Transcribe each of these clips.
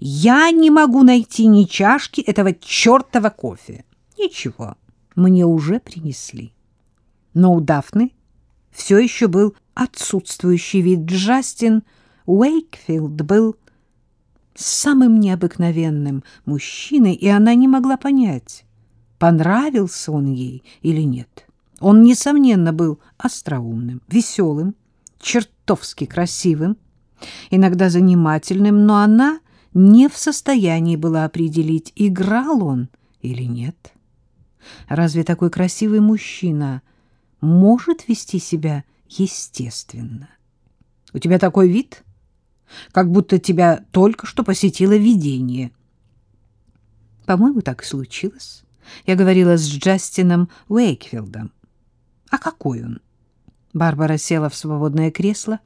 Я не могу найти ни чашки этого чертова кофе. Ничего, мне уже принесли. Но у Дафны все еще был отсутствующий вид. Джастин Уэйкфилд был самым необыкновенным мужчиной, и она не могла понять, понравился он ей или нет. Он, несомненно, был остроумным, веселым, чертовски красивым, иногда занимательным, но она не в состоянии была определить, играл он или нет. Разве такой красивый мужчина может вести себя естественно? У тебя такой вид, как будто тебя только что посетило видение. По-моему, так и случилось. Я говорила с Джастином Уэйкфилдом. А какой он? Барбара села в свободное кресло,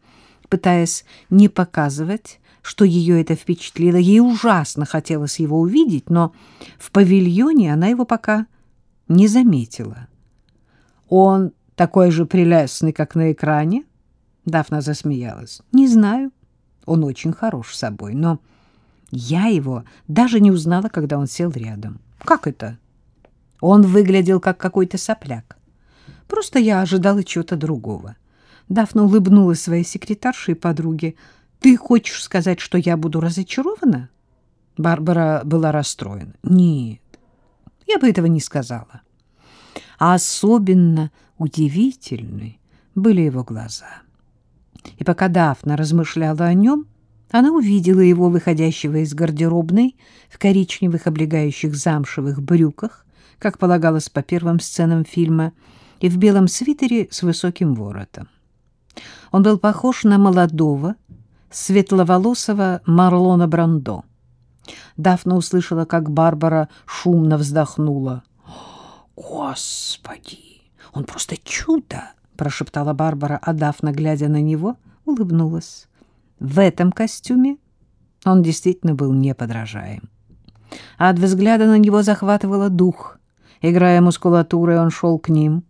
пытаясь не показывать, что ее это впечатлило. Ей ужасно хотелось его увидеть, но в павильоне она его пока не заметила. Он такой же прелестный, как на экране? Дафна засмеялась. Не знаю. Он очень хорош собой, но я его даже не узнала, когда он сел рядом. Как это? Он выглядел как какой-то сопляк. Просто я ожидала чего-то другого. Дафна улыбнулась своей секретарше и подруге. «Ты хочешь сказать, что я буду разочарована?» Барбара была расстроена. «Нет, я бы этого не сказала». А особенно удивительны были его глаза. И пока Дафна размышляла о нем, она увидела его, выходящего из гардеробной, в коричневых облегающих замшевых брюках, как полагалось по первым сценам фильма, и в белом свитере с высоким воротом. Он был похож на молодого, светловолосого Марлона Брандо. Дафна услышала, как Барбара шумно вздохнула. «Господи, он просто чудо!» прошептала Барбара, а Дафна, глядя на него, улыбнулась. В этом костюме он действительно был неподражаем. А от взгляда на него захватывало дух. Играя мускулатурой, он шел к ним.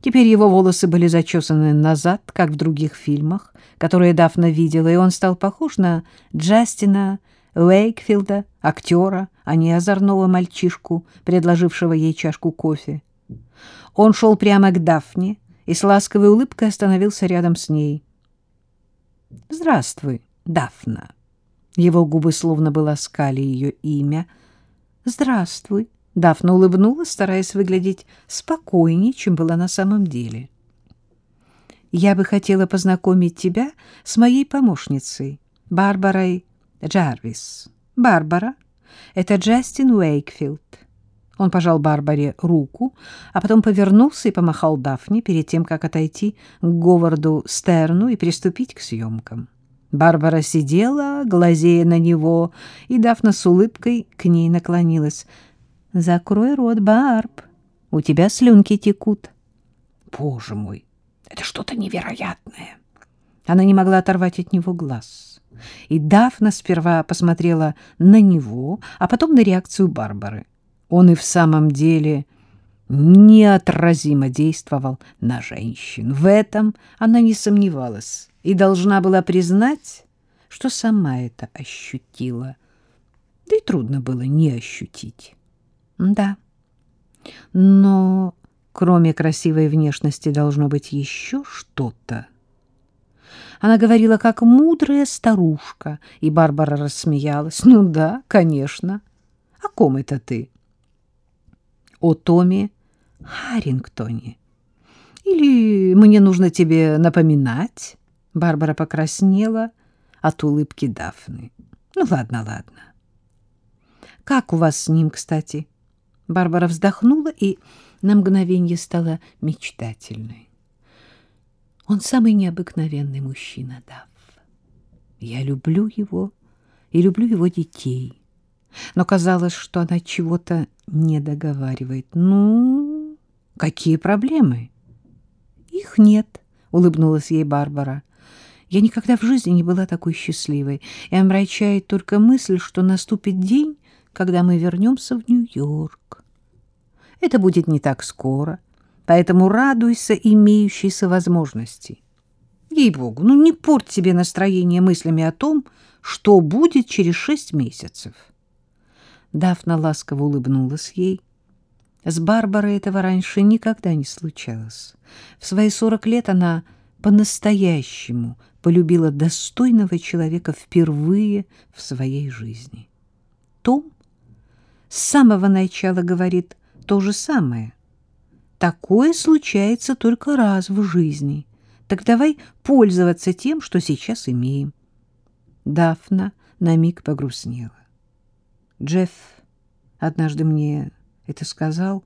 Теперь его волосы были зачесаны назад, как в других фильмах, которые Дафна видела, и он стал похож на Джастина Уэйкфилда, актера, а не озорного мальчишку, предложившего ей чашку кофе. Он шел прямо к Дафне, и с ласковой улыбкой остановился рядом с ней. «Здравствуй, Дафна». Его губы словно бы ласкали ее имя. «Здравствуй». Дафна улыбнулась, стараясь выглядеть спокойнее, чем была на самом деле. «Я бы хотела познакомить тебя с моей помощницей, Барбарой Джарвис. Барбара — это Джастин Уэйкфилд. Он пожал Барбаре руку, а потом повернулся и помахал Дафне перед тем, как отойти к Говарду Стерну и приступить к съемкам. Барбара сидела, глазея на него, и Дафна с улыбкой к ней наклонилась. «Закрой рот, Барб, у тебя слюнки текут». «Боже мой, это что-то невероятное!» Она не могла оторвать от него глаз. И Дафна сперва посмотрела на него, а потом на реакцию Барбары. Он и в самом деле неотразимо действовал на женщин. В этом она не сомневалась и должна была признать, что сама это ощутила. Да и трудно было не ощутить. Да, но кроме красивой внешности должно быть еще что-то. Она говорила, как мудрая старушка, и Барбара рассмеялась. «Ну да, конечно. О ком это ты?» о Томе Харингтоне. Или мне нужно тебе напоминать? Барбара покраснела от улыбки Дафны. Ну ладно, ладно. Как у вас с ним, кстати? Барбара вздохнула и на мгновение стала мечтательной. Он самый необыкновенный мужчина, Даф. Я люблю его и люблю его детей но казалось, что она чего-то не договаривает. Ну, какие проблемы? Их нет, улыбнулась ей Барбара. Я никогда в жизни не была такой счастливой, и омрачает только мысль, что наступит день, когда мы вернемся в Нью-Йорк. Это будет не так скоро, поэтому радуйся имеющейся возможности. Ей-богу, ну не порть себе настроение мыслями о том, что будет через шесть месяцев. Дафна ласково улыбнулась ей. С Барбарой этого раньше никогда не случалось. В свои сорок лет она по-настоящему полюбила достойного человека впервые в своей жизни. Том с самого начала говорит то же самое. Такое случается только раз в жизни. Так давай пользоваться тем, что сейчас имеем. Дафна на миг погрустнела. Джефф однажды мне это сказал.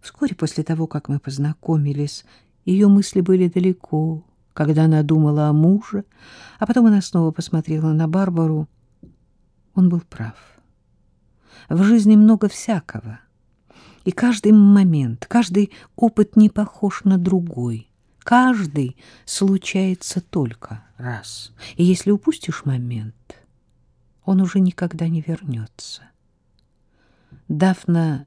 Вскоре после того, как мы познакомились, ее мысли были далеко, когда она думала о муже, а потом она снова посмотрела на Барбару. Он был прав. В жизни много всякого, и каждый момент, каждый опыт не похож на другой. Каждый случается только раз, и если упустишь момент, он уже никогда не вернется. Дафна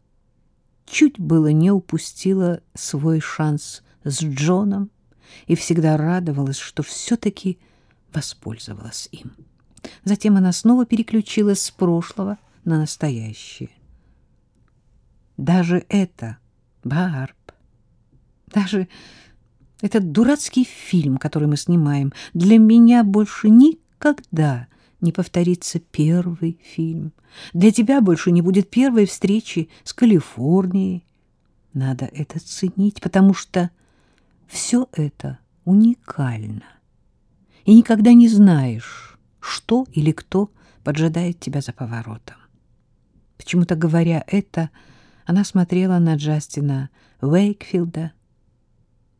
чуть было не упустила свой шанс с Джоном и всегда радовалась, что все-таки воспользовалась им. Затем она снова переключилась с прошлого на настоящее. Даже это, Барб, даже этот дурацкий фильм, который мы снимаем, для меня больше никогда не повторится первый фильм. Для тебя больше не будет первой встречи с Калифорнией. Надо это ценить, потому что все это уникально. И никогда не знаешь, что или кто поджидает тебя за поворотом. Почему-то говоря это, она смотрела на Джастина Уэйкфилда,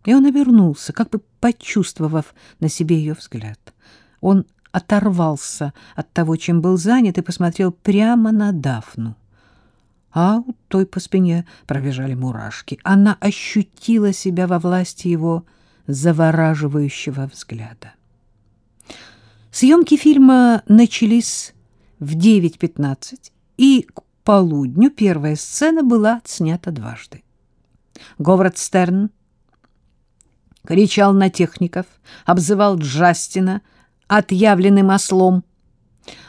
и он обернулся, как бы почувствовав на себе ее взгляд. Он оторвался от того, чем был занят, и посмотрел прямо на Дафну. А у той по спине пробежали мурашки. Она ощутила себя во власти его завораживающего взгляда. Съемки фильма начались в 9.15, и к полудню первая сцена была отснята дважды. Говард Стерн кричал на техников, обзывал Джастина отъявленным ослом.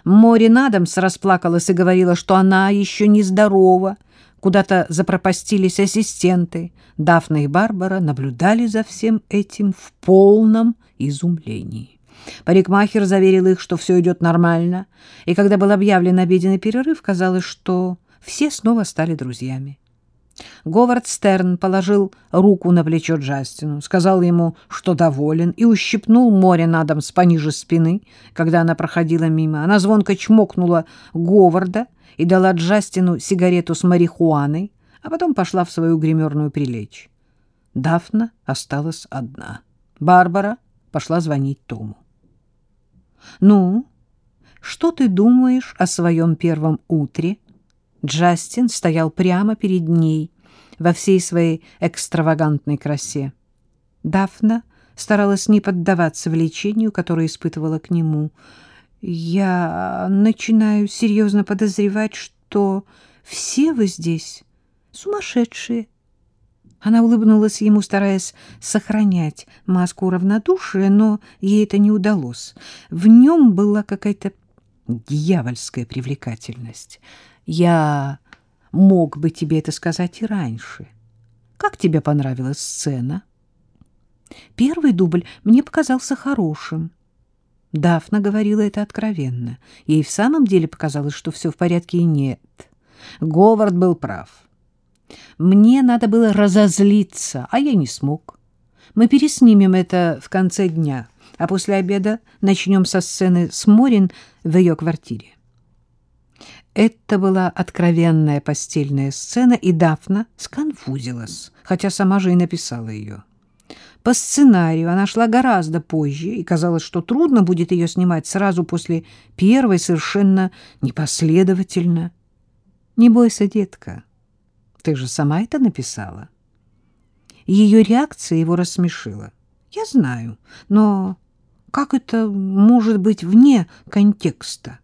Морин Адамс расплакалась и говорила, что она еще не здорова. Куда-то запропастились ассистенты. Дафна и Барбара наблюдали за всем этим в полном изумлении. Парикмахер заверил их, что все идет нормально, и когда был объявлен обеденный перерыв, казалось, что все снова стали друзьями. Говард Стерн положил руку на плечо Джастину, сказал ему, что доволен, и ущипнул море Адамс пониже спины, когда она проходила мимо. Она звонко чмокнула Говарда и дала Джастину сигарету с марихуаной, а потом пошла в свою гримерную прилечь. Дафна осталась одна. Барбара пошла звонить Тому. «Ну, что ты думаешь о своем первом утре?» Джастин стоял прямо перед ней во всей своей экстравагантной красе. Дафна старалась не поддаваться влечению, которое испытывала к нему. «Я начинаю серьезно подозревать, что все вы здесь сумасшедшие». Она улыбнулась ему, стараясь сохранять маску равнодушия, но ей это не удалось. В нем была какая-то дьявольская привлекательность. Я мог бы тебе это сказать и раньше. Как тебе понравилась сцена? Первый дубль мне показался хорошим. Дафна говорила это откровенно. Ей в самом деле показалось, что все в порядке, и нет. Говард был прав. Мне надо было разозлиться, а я не смог. Мы переснимем это в конце дня, а после обеда начнем со сцены с Морин в ее квартире. Это была откровенная постельная сцена, и Дафна сконфузилась, хотя сама же и написала ее. По сценарию она шла гораздо позже, и казалось, что трудно будет ее снимать сразу после первой совершенно непоследовательно. «Не бойся, детка, ты же сама это написала». Ее реакция его рассмешила. «Я знаю, но как это может быть вне контекста?»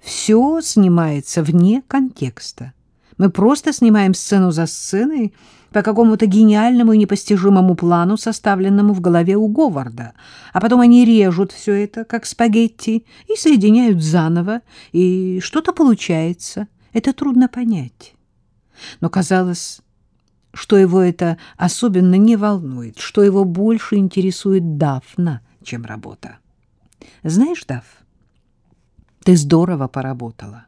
Все снимается вне контекста. Мы просто снимаем сцену за сценой по какому-то гениальному и непостижимому плану, составленному в голове у Говарда. А потом они режут все это, как спагетти, и соединяют заново, и что-то получается. Это трудно понять. Но казалось, что его это особенно не волнует, что его больше интересует Дафна, чем работа. Знаешь, Даф, ты здорово поработала.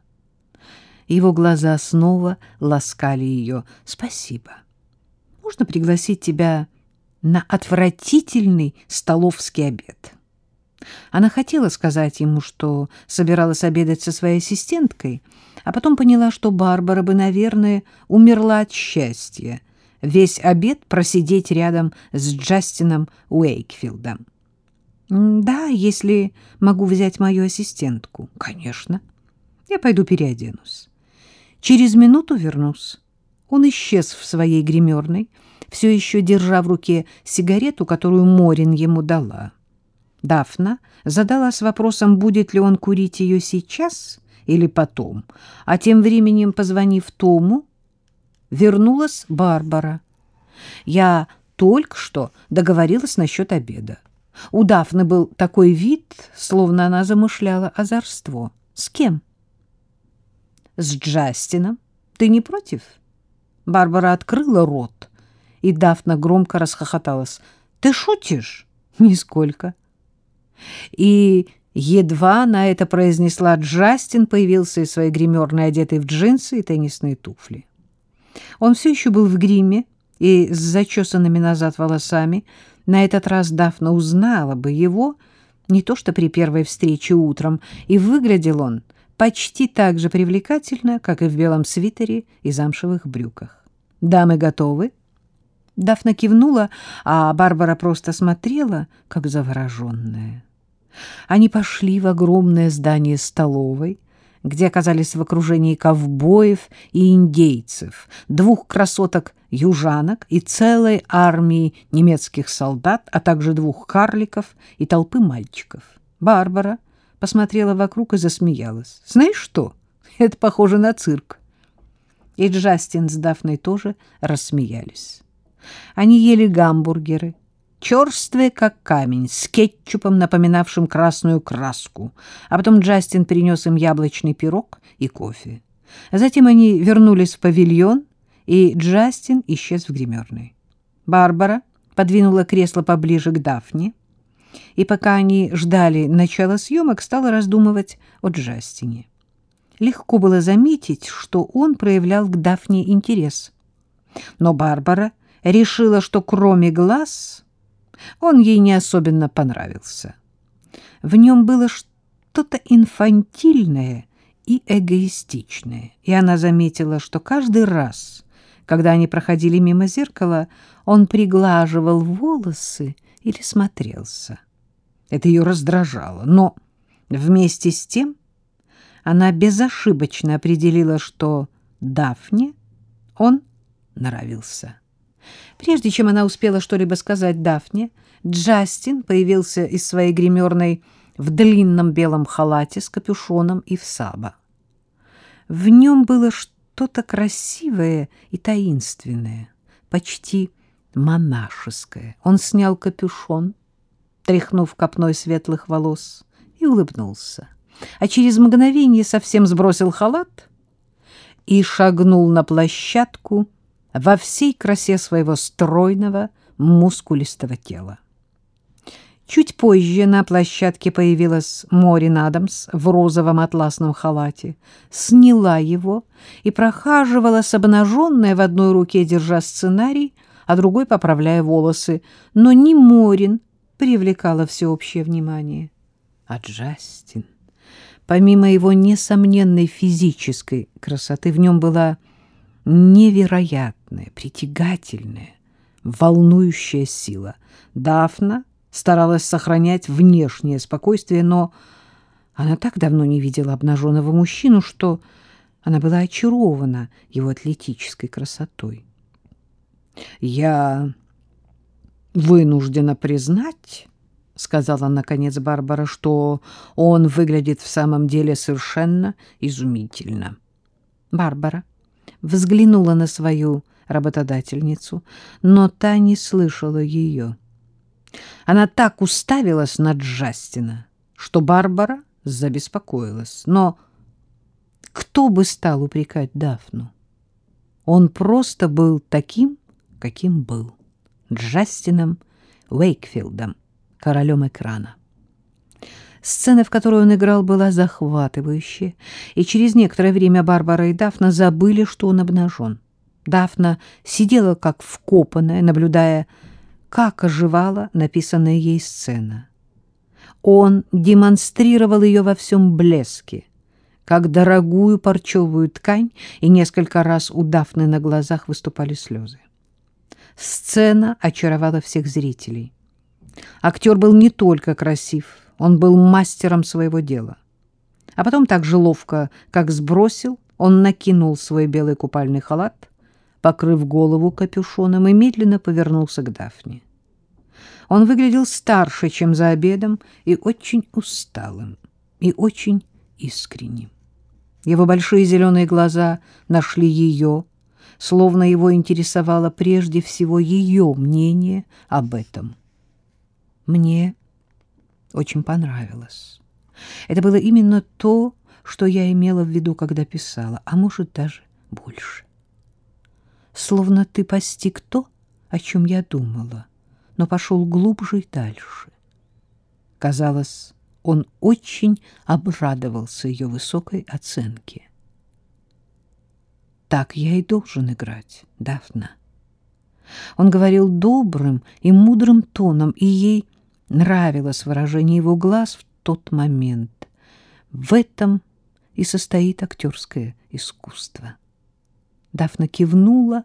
Его глаза снова ласкали ее. Спасибо. Можно пригласить тебя на отвратительный столовский обед. Она хотела сказать ему, что собиралась обедать со своей ассистенткой, а потом поняла, что Барбара бы, наверное, умерла от счастья весь обед просидеть рядом с Джастином Уэйкфилдом. «Да, если могу взять мою ассистентку». «Конечно. Я пойду переоденусь. Через минуту вернусь». Он исчез в своей гримерной, все еще держа в руке сигарету, которую Морин ему дала. Дафна задалась вопросом, будет ли он курить ее сейчас или потом, а тем временем, позвонив Тому, вернулась Барбара. Я только что договорилась насчет обеда. У Дафны был такой вид, словно она замышляла озорство. С кем? С Джастином. Ты не против? Барбара открыла рот, и Дафна громко расхохоталась. Ты шутишь? Нисколько. И едва на это произнесла Джастин, появился из своей гримерной, одетый в джинсы и теннисные туфли. Он все еще был в гриме и с зачесанными назад волосами, на этот раз Дафна узнала бы его не то что при первой встрече утром, и выглядел он почти так же привлекательно, как и в белом свитере и замшевых брюках. «Дамы готовы?» Дафна кивнула, а Барбара просто смотрела, как завороженная. Они пошли в огромное здание столовой, где оказались в окружении ковбоев и индейцев, двух красоток-южанок и целой армии немецких солдат, а также двух карликов и толпы мальчиков. Барбара посмотрела вокруг и засмеялась. «Знаешь что? Это похоже на цирк». И Джастин с Дафной тоже рассмеялись. Они ели гамбургеры, черствые, как камень, с кетчупом, напоминавшим красную краску. А потом Джастин принес им яблочный пирог и кофе. Затем они вернулись в павильон, и Джастин исчез в гримерной. Барбара подвинула кресло поближе к Дафне, и пока они ждали начала съемок, стала раздумывать о Джастине. Легко было заметить, что он проявлял к Дафне интерес. Но Барбара решила, что кроме глаз он ей не особенно понравился. В нем было что-то инфантильное и эгоистичное, и она заметила, что каждый раз, когда они проходили мимо зеркала, он приглаживал волосы или смотрелся. Это ее раздражало, но вместе с тем она безошибочно определила, что Дафне он нравился. Прежде чем она успела что-либо сказать Дафне, Джастин появился из своей гримерной в длинном белом халате с капюшоном и в саба. В нем было что-то красивое и таинственное, почти монашеское. Он снял капюшон, тряхнув копной светлых волос, и улыбнулся. А через мгновение совсем сбросил халат и шагнул на площадку, во всей красе своего стройного, мускулистого тела. Чуть позже на площадке появилась Морин Адамс в розовом атласном халате, сняла его и прохаживала с обнаженной в одной руке, держа сценарий, а другой поправляя волосы. Но не Морин привлекала всеобщее внимание, а Джастин. Помимо его несомненной физической красоты, в нем была невероятная, притягательная, волнующая сила. Дафна старалась сохранять внешнее спокойствие, но она так давно не видела обнаженного мужчину, что она была очарована его атлетической красотой. «Я вынуждена признать, — сказала наконец Барбара, — что он выглядит в самом деле совершенно изумительно». Барбара взглянула на свою работодательницу, но та не слышала ее. Она так уставилась на Джастина, что Барбара забеспокоилась. Но кто бы стал упрекать Дафну? Он просто был таким, каким был. Джастином Уэйкфилдом, королем экрана. Сцена, в которой он играл, была захватывающая, и через некоторое время Барбара и Дафна забыли, что он обнажен. Дафна сидела как вкопанная, наблюдая, как оживала написанная ей сцена. Он демонстрировал ее во всем блеске, как дорогую парчевую ткань, и несколько раз у Дафны на глазах выступали слезы. Сцена очаровала всех зрителей. Актер был не только красив, он был мастером своего дела. А потом так же ловко, как сбросил, он накинул свой белый купальный халат, покрыв голову капюшоном, и медленно повернулся к Дафне. Он выглядел старше, чем за обедом, и очень усталым, и очень искренним. Его большие зеленые глаза нашли ее, словно его интересовало прежде всего ее мнение об этом. Мне очень понравилось. Это было именно то, что я имела в виду, когда писала, а может, даже больше. Словно ты постиг то, о чем я думала, но пошел глубже и дальше. Казалось, он очень обрадовался ее высокой оценке. Так я и должен играть, Дафна. Он говорил добрым и мудрым тоном, и ей нравилось выражение его глаз в тот момент. В этом и состоит актерское искусство. Дафна кивнула,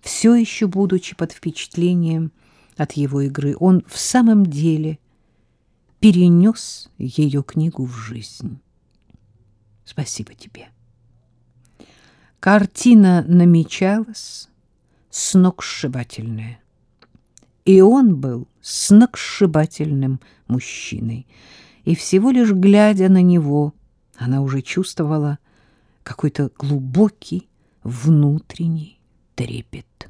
все еще будучи под впечатлением от его игры. Он в самом деле перенес ее книгу в жизнь. Спасибо тебе. Картина намечалась сногсшибательная. И он был сногсшибательным мужчиной. И всего лишь глядя на него, она уже чувствовала какой-то глубокий внутренний трепет.